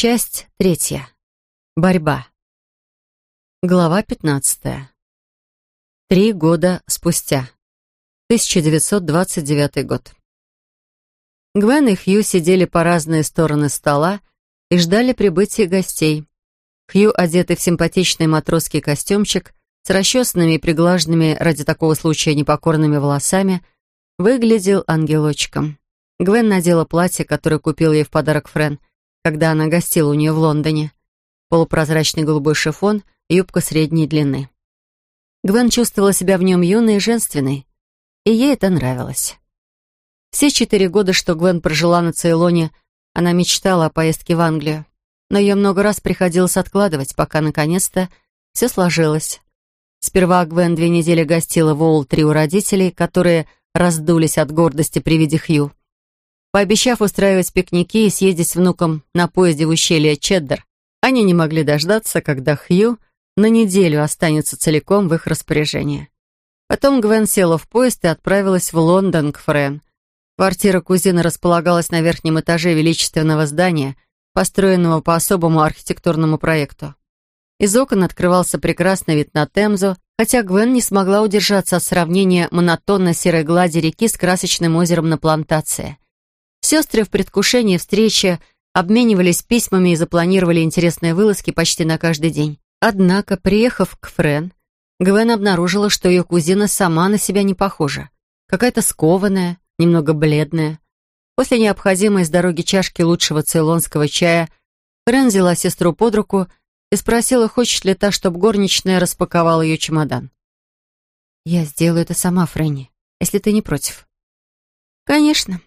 Часть третья. Борьба. Глава пятнадцатая. Три года спустя. 1929 год. Гвен и Хью сидели по разные стороны стола и ждали прибытия гостей. Хью, одетый в симпатичный матросский костюмчик, с расчесанными и приглаженными ради такого случая непокорными волосами, выглядел ангелочком. Гвен надела платье, которое купил ей в подарок Френ, когда она гостила у нее в Лондоне. Полупрозрачный голубой шифон юбка средней длины. Гвен чувствовала себя в нем юной и женственной, и ей это нравилось. Все четыре года, что Гвен прожила на Цейлоне, она мечтала о поездке в Англию, но ее много раз приходилось откладывать, пока, наконец-то, все сложилось. Сперва Гвен две недели гостила в Уолтри у родителей, которые раздулись от гордости при виде Хью. Пообещав устраивать пикники и съездить с внуком на поезде в ущелье Чеддер, они не могли дождаться, когда Хью на неделю останется целиком в их распоряжении. Потом Гвен села в поезд и отправилась в Лондон к Френ. Квартира кузины располагалась на верхнем этаже величественного здания, построенного по особому архитектурному проекту. Из окон открывался прекрасный вид на Темзу, хотя Гвен не смогла удержаться от сравнения монотонно-серой глади реки с красочным озером на плантации. Сестры в предвкушении встречи обменивались письмами и запланировали интересные вылазки почти на каждый день. Однако, приехав к Френ, Гвен обнаружила, что ее кузина сама на себя не похожа. Какая-то скованная, немного бледная. После необходимой с дороги чашки лучшего цейлонского чая Френ взяла сестру под руку и спросила, хочет ли та, чтобы горничная распаковала ее чемодан. «Я сделаю это сама, Фрэнни, если ты не против». «Конечно»,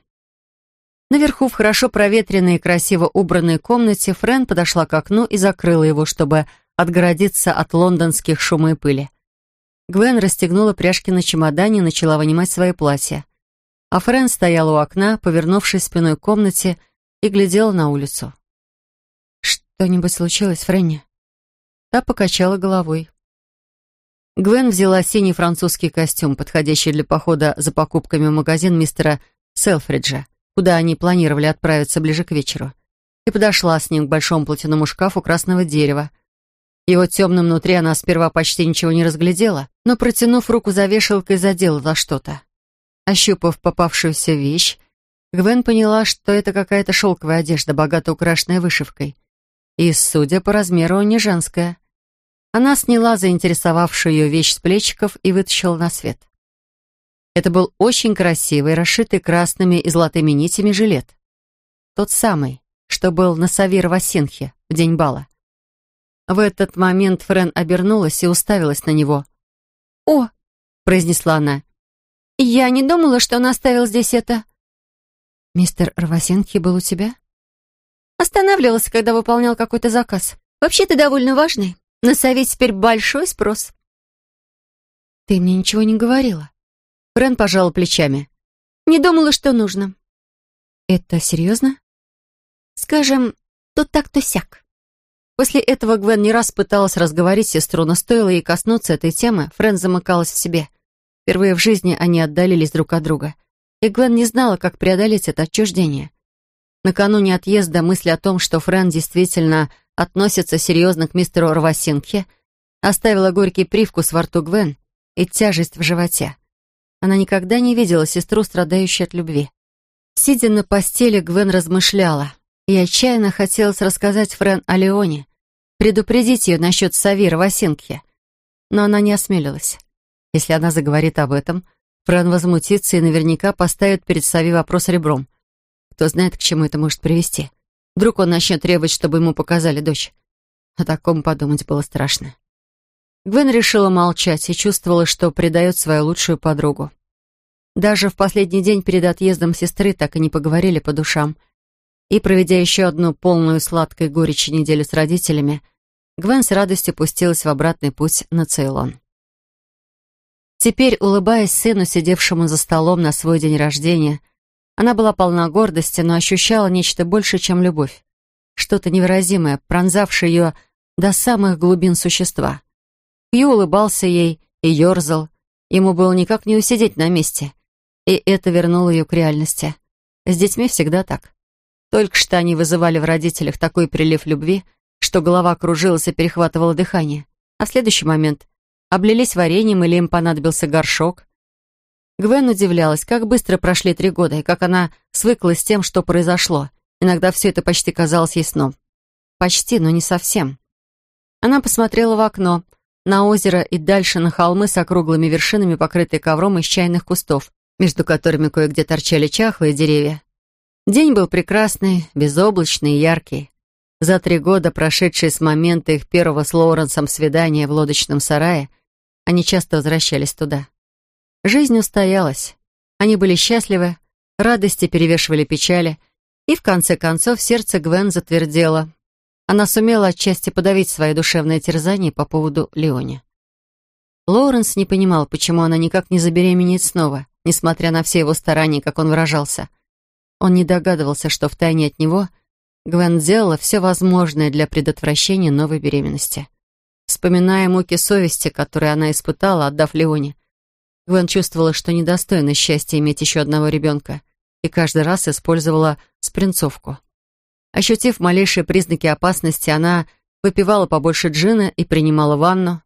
Наверху, в хорошо проветренной и красиво убранной комнате, Френ подошла к окну и закрыла его, чтобы отгородиться от лондонских шума и пыли. Гвен расстегнула пряжки на чемодане и начала вынимать свои платья. А Френ стояла у окна, повернувшись спиной к комнате, и глядела на улицу. «Что-нибудь случилось, Фрэнни?» Та покачала головой. Гвен взяла синий французский костюм, подходящий для похода за покупками в магазин мистера Селфриджа куда они планировали отправиться ближе к вечеру, и подошла с ним к большому платяному шкафу красного дерева. Его темном внутри она сперва почти ничего не разглядела, но, протянув руку за вешалкой, задела за что-то. Ощупав попавшуюся вещь, Гвен поняла, что это какая-то шелковая одежда, богато украшенная вышивкой. И, судя по размеру, не женская. Она сняла заинтересовавшую ее вещь с плечиков и вытащила на свет. Это был очень красивый, расшитый красными и золотыми нитями жилет. Тот самый, что был на Савир Васинхе в день бала. В этот момент Френ обернулась и уставилась на него. «О!» — произнесла она. «Я не думала, что он оставил здесь это...» «Мистер Рвасенхи был у тебя?» «Останавливался, когда выполнял какой-то заказ. Вообще-то довольно важный. На совете теперь большой спрос». «Ты мне ничего не говорила». Френ пожал плечами. «Не думала, что нужно». «Это серьезно?» «Скажем, то так, то сяк». После этого Гвен не раз пыталась разговорить сестру, но стоило ей коснуться этой темы, Френ замыкалась в себе. Впервые в жизни они отдалились друг от друга. И Гвен не знала, как преодолеть это отчуждение. Накануне отъезда мысль о том, что Френ действительно относится серьезно к мистеру Рвасинке, оставила горький привкус во рту Гвен и тяжесть в животе. Она никогда не видела сестру, страдающую от любви. Сидя на постели, Гвен размышляла. И отчаянно хотелось рассказать Френ о Леоне, предупредить ее насчет Савира Васинки. Но она не осмелилась. Если она заговорит об этом, Френ возмутится и наверняка поставит перед Сави вопрос ребром. Кто знает, к чему это может привести. Вдруг он начнет требовать, чтобы ему показали дочь. О таком подумать было страшно. Гвен решила молчать и чувствовала, что предает свою лучшую подругу. Даже в последний день перед отъездом сестры так и не поговорили по душам. И, проведя еще одну полную сладкой горечи неделю с родителями, Гвен с радостью пустилась в обратный путь на Цейлон. Теперь, улыбаясь сыну, сидевшему за столом на свой день рождения, она была полна гордости, но ощущала нечто большее, чем любовь. Что-то невыразимое, пронзавшее ее до самых глубин существа — Хью улыбался ей и ерзал. Ему было никак не усидеть на месте. И это вернуло ее к реальности. С детьми всегда так. Только что они вызывали в родителях такой прилив любви, что голова кружилась и перехватывала дыхание. А в следующий момент облились вареньем или им понадобился горшок. Гвен удивлялась, как быстро прошли три года, и как она свыклась с тем, что произошло. Иногда все это почти казалось ей сном. Почти, но не совсем. Она посмотрела в окно, на озеро и дальше на холмы с округлыми вершинами, покрытые ковром из чайных кустов, между которыми кое-где торчали чахлые деревья. День был прекрасный, безоблачный и яркий. За три года, прошедшие с момента их первого с Лоуренсом свидания в лодочном сарае, они часто возвращались туда. Жизнь устоялась. Они были счастливы, радости перевешивали печали, и в конце концов сердце Гвен затвердело. Она сумела отчасти подавить свое душевное терзание по поводу Леони. Лоуренс не понимал, почему она никак не забеременеет снова, несмотря на все его старания, как он выражался. Он не догадывался, что втайне от него Гвен сделала все возможное для предотвращения новой беременности. Вспоминая муки совести, которые она испытала, отдав Леоне, Гвен чувствовала, что недостойна счастья иметь еще одного ребенка, и каждый раз использовала спринцовку. Ощутив малейшие признаки опасности, она выпивала побольше джина и принимала ванну.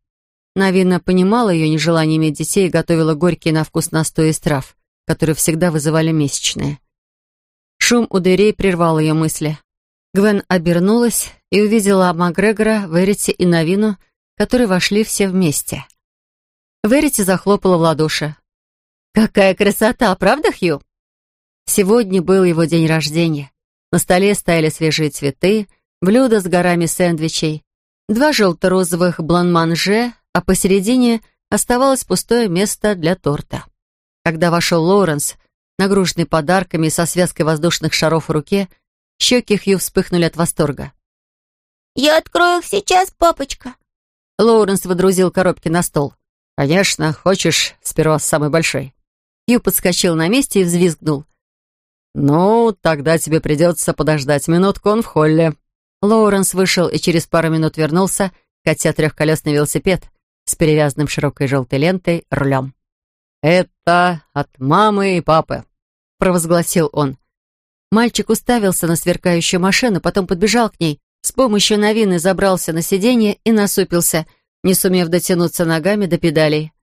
Навина понимала ее нежелание иметь детей и готовила горькие на вкус настои из трав, которые всегда вызывали месячные. Шум у дверей прервал ее мысли. Гвен обернулась и увидела Макгрегора, Верити и Навину, которые вошли все вместе. Верити захлопала в ладоши. «Какая красота, правда, Хью?» Сегодня был его день рождения. На столе стояли свежие цветы, блюдо с горами сэндвичей, два желто-розовых бланманже, а посередине оставалось пустое место для торта. Когда вошел Лоуренс, нагруженный подарками со связкой воздушных шаров в руке, щеки Хью вспыхнули от восторга. «Я открою их сейчас, папочка!» Лоуренс водрузил коробки на стол. «Конечно, хочешь сперва самый большой?» Ю подскочил на месте и взвизгнул. «Ну, тогда тебе придется подождать минутку, он в холле». Лоуренс вышел и через пару минут вернулся, катя трехколесный велосипед с перевязанным широкой желтой лентой рулем. «Это от мамы и папы», — провозгласил он. Мальчик уставился на сверкающую машину, потом подбежал к ней, с помощью новины забрался на сиденье и насупился — не сумев дотянуться ногами до педалей.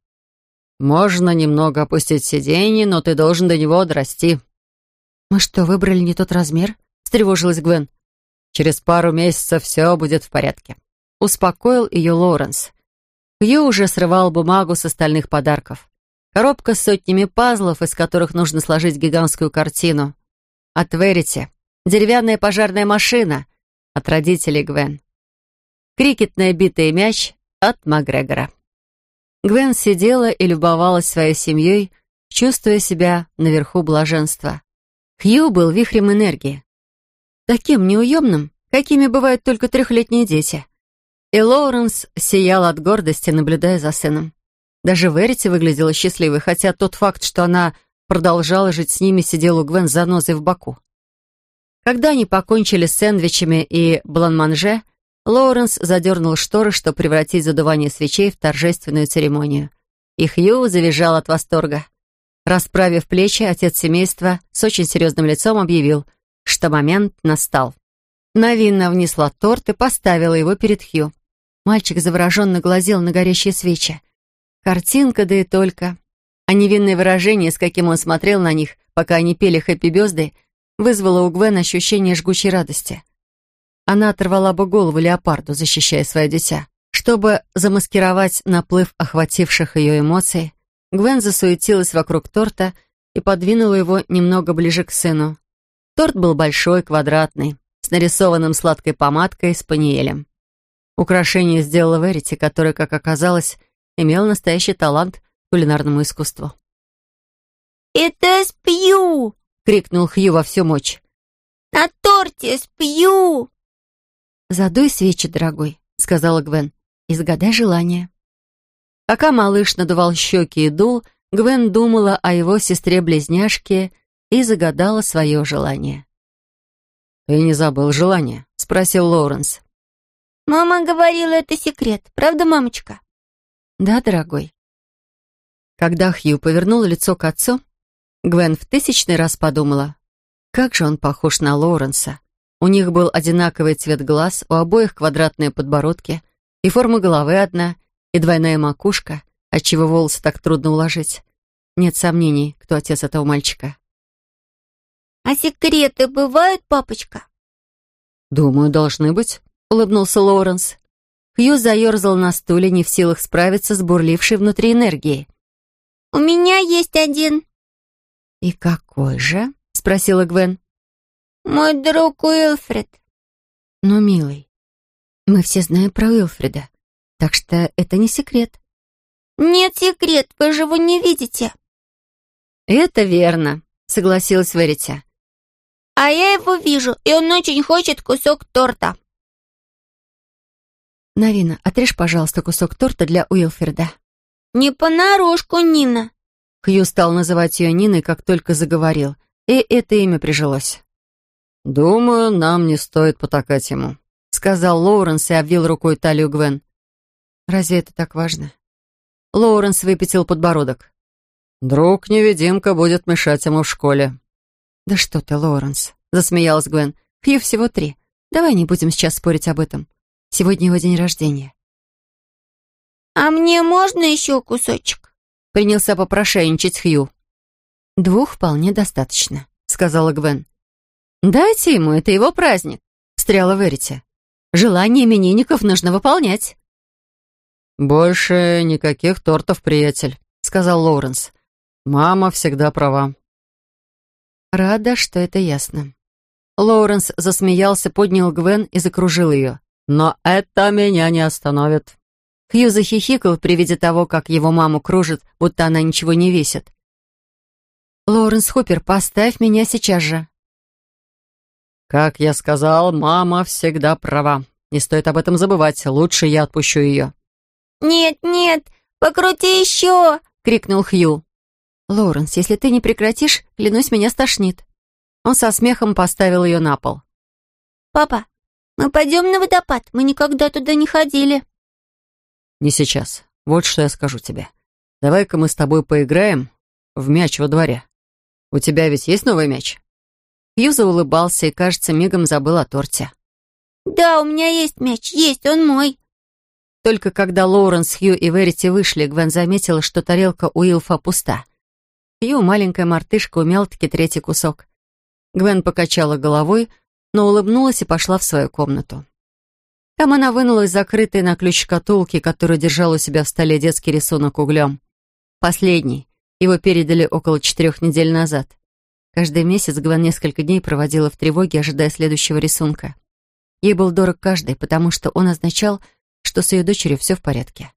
«Можно немного опустить сиденье, но ты должен до него дорасти». «Мы что, выбрали не тот размер?» — встревожилась Гвен. «Через пару месяцев все будет в порядке», — успокоил ее Лоуренс. Хью уже срывал бумагу с остальных подарков. Коробка с сотнями пазлов, из которых нужно сложить гигантскую картину. От Верити. Деревянная пожарная машина. От родителей Гвен. Крикетная битая мяч от Макгрегора. Гвен сидела и любовалась своей семьей, чувствуя себя наверху блаженства. Хью был вихрем энергии. Таким неуемным, какими бывают только трехлетние дети. И Лоуренс сиял от гордости, наблюдая за сыном. Даже Верити выглядела счастливой, хотя тот факт, что она продолжала жить с ними, сидел у Гвен с занозой в боку. Когда они покончили с сэндвичами и бланманже, Лоуренс задернул шторы, чтобы превратить задувание свечей в торжественную церемонию. И Хью завизжал от восторга. Расправив плечи, отец семейства с очень серьезным лицом объявил, что момент настал. Навинна внесла торт и поставила его перед Хью. Мальчик завороженно глазел на горящие свечи. Картинка, да и только. А невинное выражение, с каким он смотрел на них, пока они пели «Хэппи Бёзды», вызвало у Гвен ощущение жгучей радости. Она оторвала бы голову леопарду, защищая свое дитя. Чтобы замаскировать наплыв охвативших ее эмоций, Гвен засуетилась вокруг торта и подвинула его немного ближе к сыну. Торт был большой, квадратный, с нарисованным сладкой помадкой с паниелем. Украшение сделала Верити, который, как оказалось, имел настоящий талант к кулинарному искусству. «Это спью!» — крикнул Хью во всю мощь. «На торте спью!» «Задуй свечи, дорогой», — сказала Гвен, — «и загадай желание». Пока малыш надувал щеки и дул, Гвен думала о его сестре-близняшке и загадала свое желание. «Ты не забыл желание?» — спросил Лоуренс. «Мама говорила, это секрет. Правда, мамочка?» «Да, дорогой». Когда Хью повернул лицо к отцу, Гвен в тысячный раз подумала, Как же он похож на Лоуренса. У них был одинаковый цвет глаз, у обоих квадратные подбородки, и форма головы одна, и двойная макушка, отчего волосы так трудно уложить. Нет сомнений, кто отец этого мальчика. «А секреты бывают, папочка?» «Думаю, должны быть», — улыбнулся Лоуренс. Хью заерзал на стуле, не в силах справиться с бурлившей внутри энергией. «У меня есть один». «И какой же?» — спросила Гвен. «Мой друг Уилфред». «Ну, милый, мы все знаем про Уилфреда, так что это не секрет». «Нет, секрет, вы же его не видите». «Это верно», — согласилась Верите. «А я его вижу, и он очень хочет кусок торта». «Навина, отрежь, пожалуйста, кусок торта для Уилфреда». «Не понарошку, Нина». Хью стал называть ее Ниной, как только заговорил, и это имя прижилось. «Думаю, нам не стоит потакать ему», — сказал Лоуренс и обвил рукой талию Гвен. «Разве это так важно?» Лоуренс выпятил подбородок. «Друг-невидимка будет мешать ему в школе». «Да что ты, Лоуренс», — засмеялась Гвен. «Хью всего три. Давай не будем сейчас спорить об этом. Сегодня его день рождения». «А мне можно еще кусочек?» — принялся попрошайничать Хью. «Двух вполне достаточно», — сказала Гвен. «Дайте ему, это его праздник», — встряла Верите. «Желания именинников нужно выполнять». «Больше никаких тортов, приятель», — сказал Лоуренс. «Мама всегда права». Рада, что это ясно. Лоуренс засмеялся, поднял Гвен и закружил ее. «Но это меня не остановит». Хью захихикал при виде того, как его маму кружит, будто она ничего не весит. «Лоуренс Хоппер, поставь меня сейчас же». «Как я сказал, мама всегда права. Не стоит об этом забывать. Лучше я отпущу ее». «Нет, нет, покрути еще!» — крикнул Хью. «Лоуренс, если ты не прекратишь, клянусь, меня стошнит». Он со смехом поставил ее на пол. «Папа, мы пойдем на водопад. Мы никогда туда не ходили». «Не сейчас. Вот что я скажу тебе. Давай-ка мы с тобой поиграем в мяч во дворе. У тебя ведь есть новый мяч?» Хью заулыбался и, кажется, мигом забыл о торте. «Да, у меня есть мяч. Есть, он мой». Только когда Лоуренс, Хью и Верити вышли, Гвен заметила, что тарелка у Илфа пуста. Хью, маленькая мартышка, умял-таки третий кусок. Гвен покачала головой, но улыбнулась и пошла в свою комнату. Там она вынула из закрытой на ключ шкатулки, которую держала у себя в столе детский рисунок углем. Последний. Его передали около четырех недель назад. Каждый месяц Гвен несколько дней проводила в тревоге, ожидая следующего рисунка. Ей был дорог каждый, потому что он означал, что с ее дочерью все в порядке.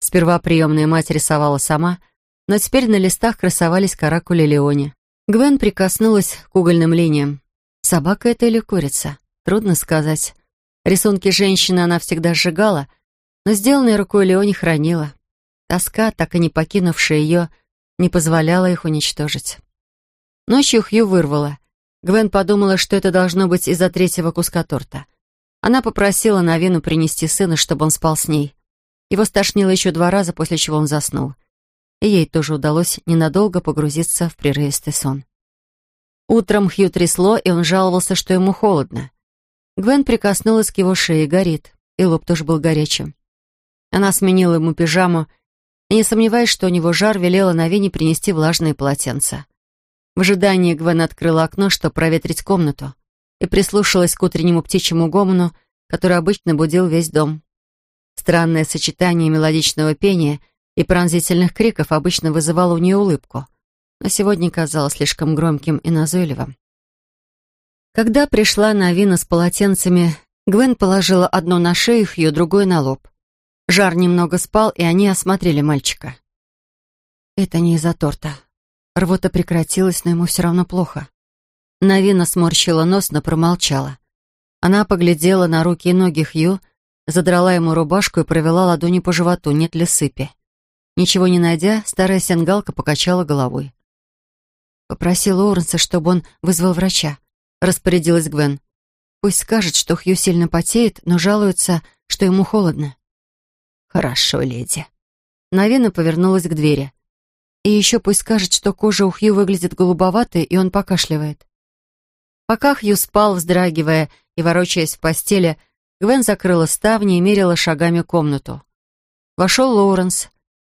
Сперва приемная мать рисовала сама, но теперь на листах красовались каракули Леони. Гвен прикоснулась к угольным линиям. Собака это или курица? Трудно сказать. Рисунки женщины она всегда сжигала, но сделанные рукой Леони хранила. Тоска, так и не покинувшая ее, не позволяла их уничтожить. Ночью Хью вырвала. Гвен подумала, что это должно быть из-за третьего куска торта. Она попросила Навину принести сына, чтобы он спал с ней. Его стошнило еще два раза, после чего он заснул. И ей тоже удалось ненадолго погрузиться в прерывистый сон. Утром Хью трясло, и он жаловался, что ему холодно. Гвен прикоснулась к его шее, горит, и лоб тоже был горячим. Она сменила ему пижаму, и, не сомневаясь, что у него жар, велела Навине принести влажные полотенца. В ожидании Гвен открыла окно, чтобы проветрить комнату и прислушалась к утреннему птичьему гомону, который обычно будил весь дом. Странное сочетание мелодичного пения и пронзительных криков обычно вызывало у нее улыбку, но сегодня казалось слишком громким и назойливым. Когда пришла Навина с полотенцами, Гвен положила одно на шею Хью, другое на лоб. Жар немного спал, и они осмотрели мальчика. Это не из-за торта. Рвота прекратилась, но ему все равно плохо. Навина сморщила нос, но промолчала. Она поглядела на руки и ноги Хью, задрала ему рубашку и провела ладони по животу, нет ли сыпи. Ничего не найдя, старая сенгалка покачала головой. Попросила Лоуренса, чтобы он вызвал врача. Распорядилась Гвен. Пусть скажет, что Хью сильно потеет, но жалуется, что ему холодно. «Хорошо, леди». Навина повернулась к двери. «И еще пусть скажет, что кожа у Хью выглядит голубоватой, и он покашливает». Пока Хью спал, вздрагивая и ворочаясь в постели, Гвен закрыла ставни и мерила шагами комнату. Вошел Лоуренс.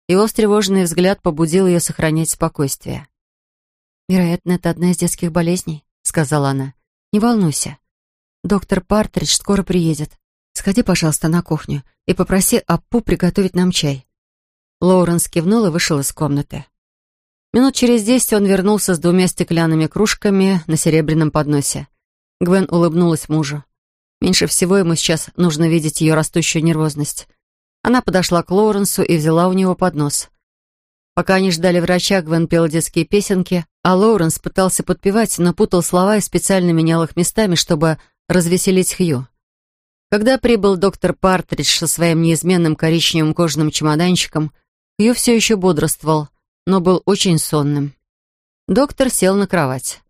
Его встревоженный взгляд побудил ее сохранять спокойствие. «Вероятно, это одна из детских болезней», — сказала она. «Не волнуйся. Доктор Партридж скоро приедет. Сходи, пожалуйста, на кухню и попроси Аппу приготовить нам чай». Лоуренс кивнул и вышел из комнаты. Минут через десять он вернулся с двумя стеклянными кружками на серебряном подносе. Гвен улыбнулась мужу. Меньше всего ему сейчас нужно видеть ее растущую нервозность. Она подошла к Лоуренсу и взяла у него поднос. Пока они ждали врача, Гвен пела детские песенки, а Лоуренс пытался подпевать, но путал слова и специально менял их местами, чтобы развеселить Хью. Когда прибыл доктор Партридж со своим неизменным коричневым кожаным чемоданчиком, Хью все еще бодрствовал, но был очень сонным. Доктор сел на кровать.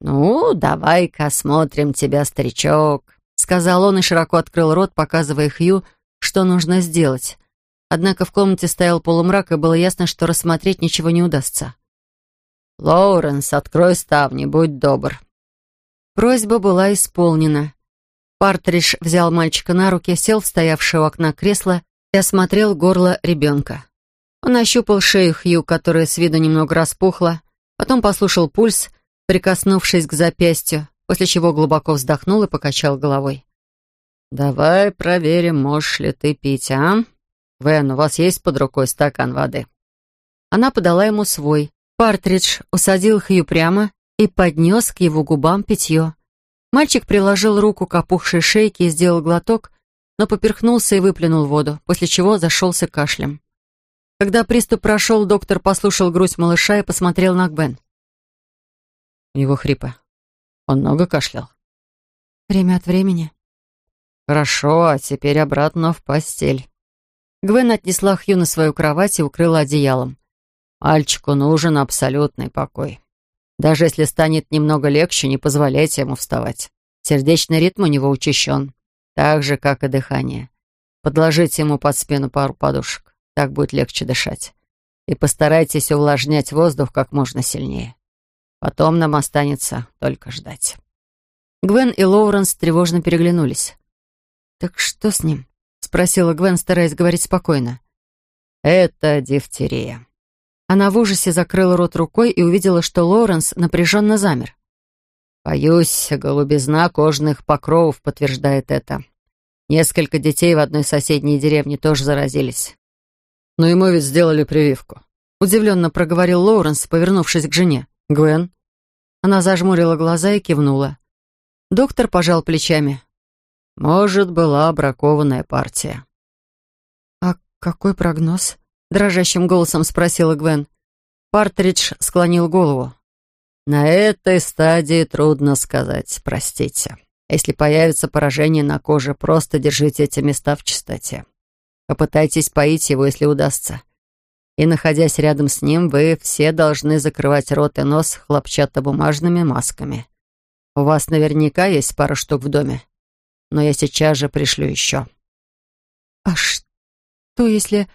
«Ну, давай-ка осмотрим тебя, старичок», — сказал он и широко открыл рот, показывая Хью, что нужно сделать. Однако в комнате стоял полумрак, и было ясно, что рассмотреть ничего не удастся. «Лоуренс, открой ставни, будь добр». Просьба была исполнена. Партридж взял мальчика на руки, сел в стоявшее у окна кресло и осмотрел горло ребенка. Он ощупал шею Хью, которая с виду немного распухла, потом послушал пульс, прикоснувшись к запястью, после чего глубоко вздохнул и покачал головой. «Давай проверим, можешь ли ты пить, а? Вен, у вас есть под рукой стакан воды?» Она подала ему свой. Партридж усадил Хью прямо и поднес к его губам питье. Мальчик приложил руку к опухшей шейке и сделал глоток, но поперхнулся и выплюнул воду, после чего зашелся кашлем. Когда приступ прошел, доктор послушал грудь малыша и посмотрел на Гвен. Его хрипы. Он много кашлял? Время от времени. Хорошо, а теперь обратно в постель. Гвен отнесла Хью на свою кровать и укрыла одеялом. Мальчику нужен абсолютный покой. Даже если станет немного легче, не позволяйте ему вставать. Сердечный ритм у него учащен, так же, как и дыхание. Подложите ему под спину пару подушек. Так будет легче дышать. И постарайтесь увлажнять воздух как можно сильнее. Потом нам останется только ждать». Гвен и Лоуренс тревожно переглянулись. «Так что с ним?» — спросила Гвен, стараясь говорить спокойно. «Это дифтерия». Она в ужасе закрыла рот рукой и увидела, что Лоуренс напряженно замер. «Боюсь, голубизна кожных покровов подтверждает это. Несколько детей в одной соседней деревне тоже заразились. «Но ему ведь сделали прививку», — удивленно проговорил Лоуренс, повернувшись к жене. «Гвен?» Она зажмурила глаза и кивнула. Доктор пожал плечами. «Может, была бракованная партия». «А какой прогноз?» — дрожащим голосом спросила Гвен. Партридж склонил голову. «На этой стадии трудно сказать, простите. Если появится поражение на коже, просто держите эти места в чистоте. Попытайтесь поить его, если удастся. И, находясь рядом с ним, вы все должны закрывать рот и нос хлопчатобумажными масками. У вас наверняка есть пара штук в доме, но я сейчас же пришлю еще». «А что, если...»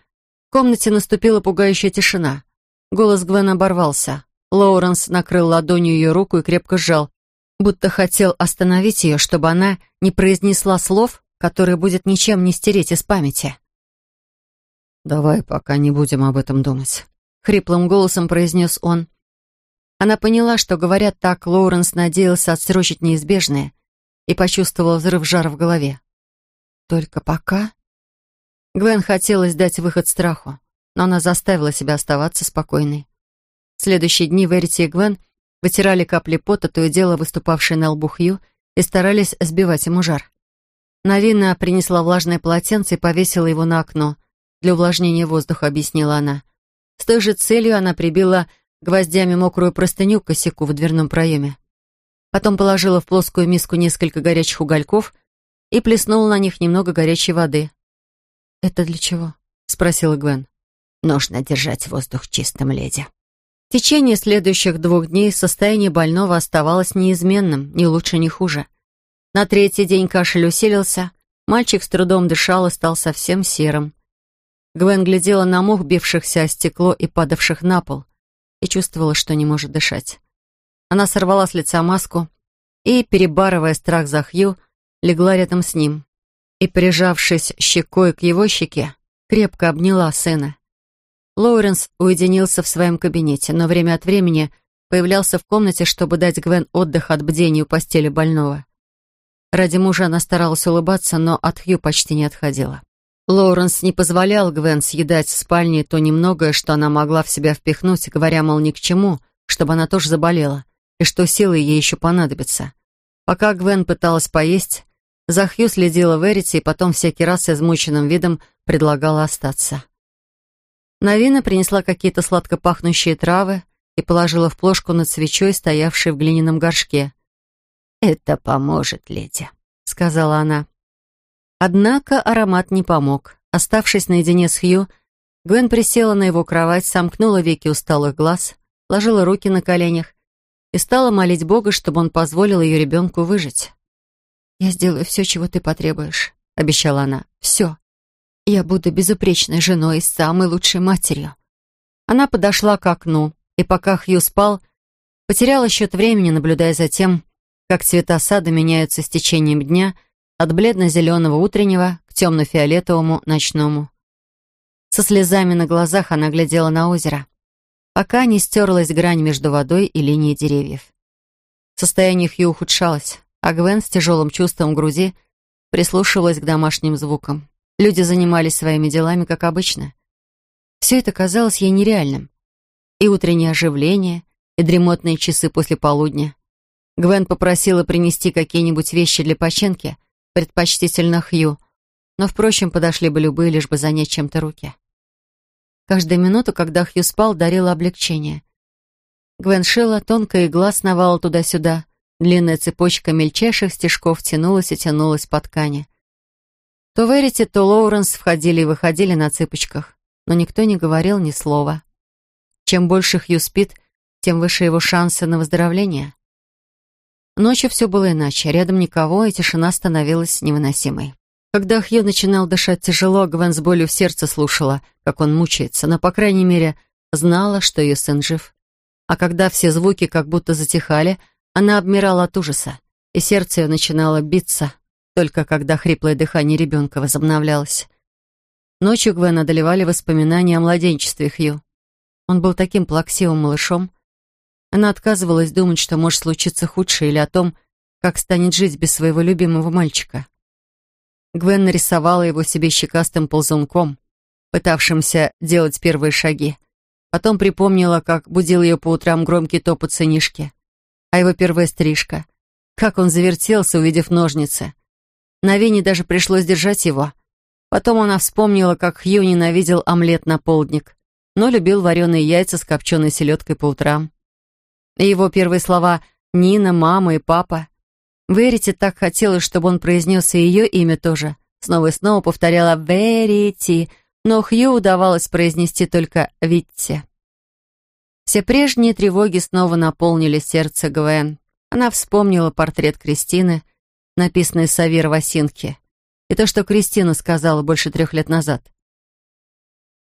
В комнате наступила пугающая тишина. Голос Гвен оборвался. Лоуренс накрыл ладонью ее руку и крепко сжал, будто хотел остановить ее, чтобы она не произнесла слов, которые будет ничем не стереть из памяти. «Давай пока не будем об этом думать», — хриплым голосом произнес он. Она поняла, что, говорят так, Лоуренс надеялся отсрочить неизбежное и почувствовал взрыв жара в голове. «Только пока?» Гвен хотелось дать выход страху, но она заставила себя оставаться спокойной. В следующие дни Верити и Гвен вытирали капли пота, то и дело выступавшие на лбу Хью, и старались сбивать ему жар. Навина принесла влажное полотенце и повесила его на окно, для увлажнения воздуха», — объяснила она. С той же целью она прибила гвоздями мокрую простыню к косяку в дверном проеме. Потом положила в плоскую миску несколько горячих угольков и плеснула на них немного горячей воды. «Это для чего?» — спросила Гвен. «Нужно держать воздух чистым, леди». В течение следующих двух дней состояние больного оставалось неизменным, ни лучше, ни хуже. На третий день кашель усилился, мальчик с трудом дышал и стал совсем серым. Гвен глядела на мух, бившихся о стекло и падавших на пол, и чувствовала, что не может дышать. Она сорвала с лица маску и, перебарывая страх за Хью, легла рядом с ним и, прижавшись щекой к его щеке, крепко обняла сына. Лоуренс уединился в своем кабинете, но время от времени появлялся в комнате, чтобы дать Гвен отдых от бдения у постели больного. Ради мужа она старалась улыбаться, но от Хью почти не отходила. Лоуренс не позволял Гвен съедать в спальне то немногое, что она могла в себя впихнуть, говоря, мол, ни к чему, чтобы она тоже заболела, и что силы ей еще понадобятся. Пока Гвен пыталась поесть, за Хью следила Верити и потом всякий раз с измученным видом предлагала остаться. Навина принесла какие-то сладко пахнущие травы и положила в плошку над свечой, стоявшей в глиняном горшке. «Это поможет, леди», — сказала она. Однако аромат не помог. Оставшись наедине с Хью, Гвен присела на его кровать, сомкнула веки усталых глаз, ложила руки на коленях и стала молить Бога, чтобы он позволил ее ребенку выжить. «Я сделаю все, чего ты потребуешь», — обещала она. «Все. Я буду безупречной женой и самой лучшей матерью». Она подошла к окну, и пока Хью спал, потеряла счет времени, наблюдая за тем, как цвета сада меняются с течением дня от бледно-зеленого утреннего к темно-фиолетовому ночному. Со слезами на глазах она глядела на озеро, пока не стерлась грань между водой и линией деревьев. Состояние Хью ухудшалось а Гвен с тяжелым чувством в груди прислушивалась к домашним звукам. Люди занимались своими делами, как обычно. Все это казалось ей нереальным. И утреннее оживление, и дремотные часы после полудня. Гвен попросила принести какие-нибудь вещи для починки, предпочтительно Хью, но, впрочем, подошли бы любые, лишь бы занять чем-то руки. Каждую минуту, когда Хью спал, дарила облегчение. Гвен шила, тонкая игла сновала туда-сюда, Длинная цепочка мельчайших стежков тянулась и тянулась по ткани. То Верити, то Лоуренс входили и выходили на цыпочках, но никто не говорил ни слова. Чем больше Хью спит, тем выше его шансы на выздоровление. Ночью все было иначе, рядом никого, и тишина становилась невыносимой. Когда Хью начинал дышать тяжело, Гвен с болью в сердце слушала, как он мучается, но, по крайней мере, знала, что ее сын жив. А когда все звуки как будто затихали, она обмирала от ужаса, и сердце ее начинало биться, только когда хриплое дыхание ребенка возобновлялось. Ночью Гвен одолевали воспоминания о младенчестве Хью. Он был таким плаксивым малышом. Она отказывалась думать, что может случиться худшее, или о том, как станет жить без своего любимого мальчика. Гвен нарисовала его себе щекастым ползунком, пытавшимся делать первые шаги. Потом припомнила, как будил ее по утрам громкий топот сынишки а его первая стрижка. Как он завертелся, увидев ножницы. На Вене даже пришлось держать его. Потом она вспомнила, как Хью ненавидел омлет на полдник, но любил вареные яйца с копченой селедкой по утрам. И его первые слова «Нина», «мама» и «папа». Верите так хотелось, чтобы он произнес и ее имя тоже. Снова и снова повторяла «Верити», но Хью удавалось произнести только «Витти». Все прежние тревоги снова наполнили сердце Гвен. Она вспомнила портрет Кристины, написанный Савир Васинки, и то, что Кристина сказала больше трех лет назад.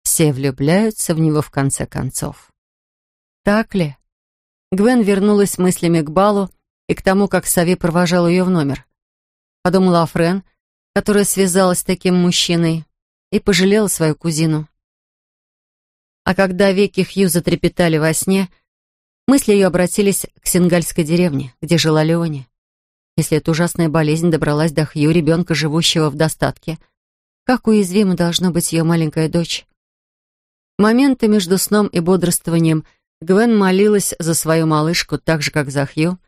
Все влюбляются в него в конце концов. Так ли? Гвен вернулась мыслями к балу и к тому, как Сави провожал ее в номер. Подумала о Френ, которая связалась с таким мужчиной, и пожалела свою кузину. А когда веки Хью затрепетали во сне, мысли ее обратились к сингальской деревне, где жила Леони. Если эта ужасная болезнь добралась до Хью, ребенка, живущего в достатке, как уязвима должна быть ее маленькая дочь? моменты между сном и бодрствованием Гвен молилась за свою малышку так же, как за Хью,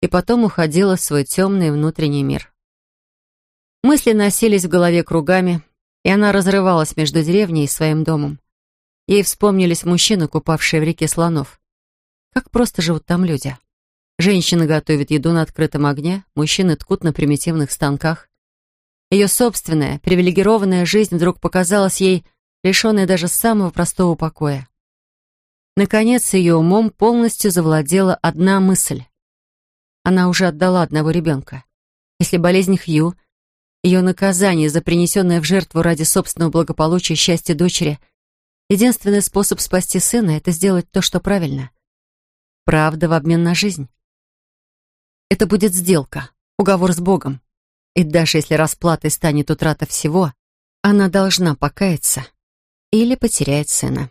и потом уходила в свой темный внутренний мир. Мысли носились в голове кругами, и она разрывалась между деревней и своим домом. Ей вспомнились мужчины, купавшие в реке слонов. Как просто живут там люди. Женщины готовят еду на открытом огне, мужчины ткут на примитивных станках. Ее собственная, привилегированная жизнь вдруг показалась ей лишенной даже самого простого покоя. Наконец, ее умом полностью завладела одна мысль. Она уже отдала одного ребенка. Если болезнь Хью, ее наказание за принесенное в жертву ради собственного благополучия и счастья дочери — Единственный способ спасти сына — это сделать то, что правильно. Правда в обмен на жизнь. Это будет сделка, уговор с Богом. И даже если расплатой станет утрата всего, она должна покаяться или потерять сына.